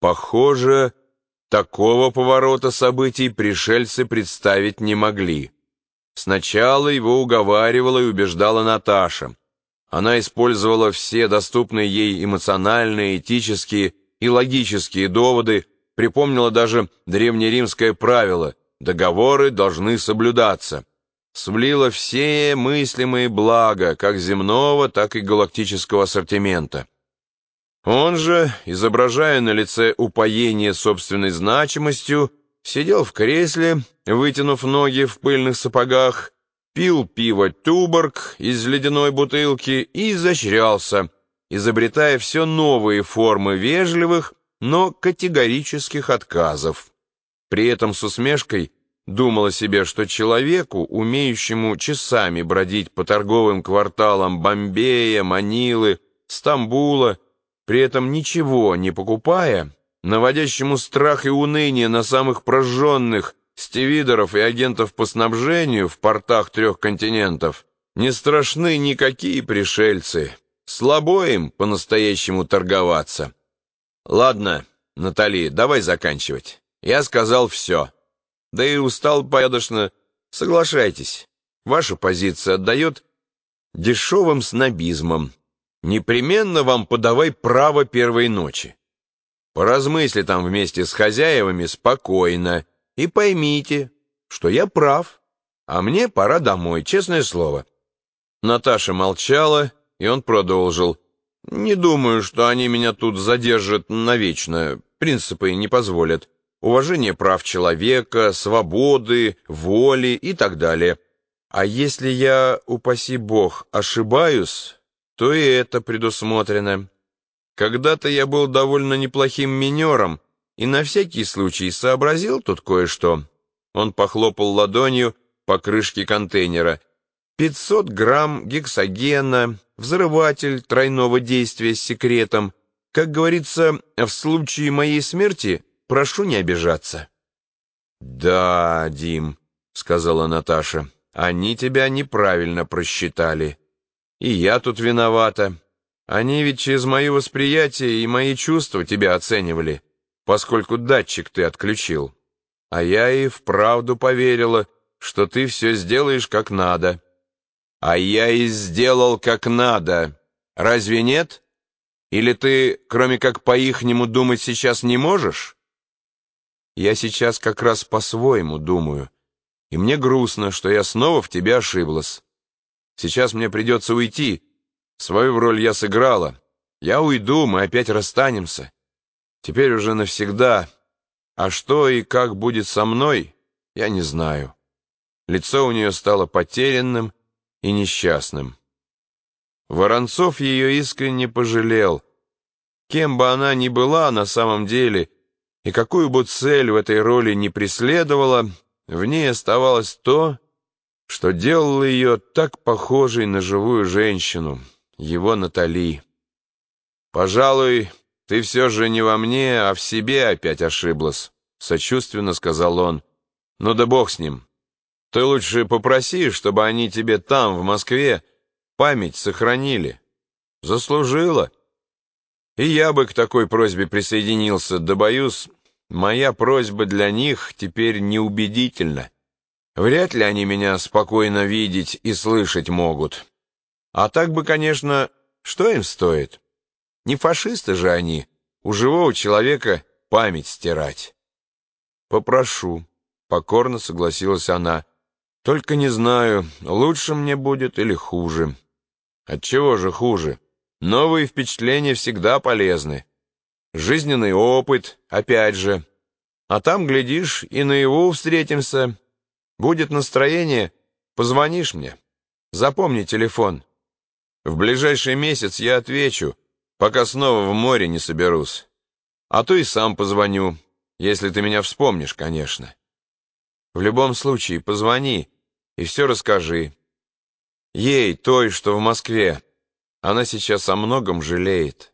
Похоже, такого поворота событий пришельцы представить не могли. Сначала его уговаривала и убеждала Наташа. Она использовала все доступные ей эмоциональные, этические и логические доводы, припомнила даже древнеримское правило «договоры должны соблюдаться». Сблила все мыслимые блага, как земного, так и галактического ассортимента. Он же, изображая на лице упоение собственной значимостью, сидел в кресле, вытянув ноги в пыльных сапогах, пил пиво «Тюборг» из ледяной бутылки и изощрялся, изобретая все новые формы вежливых, но категорических отказов. При этом с усмешкой думала себе, что человеку, умеющему часами бродить по торговым кварталам Бомбея, Манилы, Стамбула, при этом ничего не покупая, наводящему страх и уныние на самых прожженных стивидеров и агентов по снабжению в портах трех континентов, не страшны никакие пришельцы. Слабо им по-настоящему торговаться. Ладно, Натали, давай заканчивать. Я сказал все. Да и устал порядочно. Соглашайтесь. Ваша позиция отдает дешевым снобизмом. Непременно вам подавай право первой ночи. Поразмысли там вместе с хозяевами спокойно и поймите, что я прав, а мне пора домой, честное слово. Наташа молчала, и он продолжил. Не думаю, что они меня тут задержат навечно, принципы не позволят. Уважение прав человека, свободы, воли и так далее. А если я, упаси бог, ошибаюсь, то и это предусмотрено. Когда-то я был довольно неплохим минером и на всякий случай сообразил тут кое-что. Он похлопал ладонью по крышке контейнера. 500 грамм гексогена, взрыватель тройного действия с секретом. Как говорится, в случае моей смерти прошу не обижаться. «Да, Дим», — сказала Наташа, — «они тебя неправильно просчитали. И я тут виновата. Они ведь через мои восприятия и мои чувства тебя оценивали, поскольку датчик ты отключил. А я и вправду поверила, что ты все сделаешь как надо». А я и сделал как надо. Разве нет? Или ты, кроме как по-ихнему, думать сейчас не можешь? Я сейчас как раз по-своему думаю. И мне грустно, что я снова в тебя ошиблась. Сейчас мне придется уйти. Свою роль я сыграла. Я уйду, мы опять расстанемся. Теперь уже навсегда. А что и как будет со мной, я не знаю. Лицо у нее стало потерянным, и несчастным. Воронцов ее искренне пожалел. Кем бы она ни была на самом деле, и какую бы цель в этой роли не преследовала, в ней оставалось то, что делало ее так похожей на живую женщину, его Натали. «Пожалуй, ты все же не во мне, а в себе опять ошиблась», — сочувственно сказал он. «Ну да бог с ним. Ты лучше попроси, чтобы они тебе там, в Москве, память сохранили. Заслужила. И я бы к такой просьбе присоединился, да боюсь, моя просьба для них теперь неубедительна. Вряд ли они меня спокойно видеть и слышать могут. А так бы, конечно, что им стоит? Не фашисты же они, у живого человека память стирать. Попрошу, покорно согласилась она. Только не знаю, лучше мне будет или хуже. Отчего же хуже? Новые впечатления всегда полезны. Жизненный опыт, опять же. А там, глядишь, и наяву встретимся. Будет настроение, позвонишь мне. Запомни телефон. В ближайший месяц я отвечу, пока снова в море не соберусь. А то и сам позвоню, если ты меня вспомнишь, конечно. В любом случае, позвони, и все расскажи. Ей, той, что в Москве. Она сейчас о многом жалеет.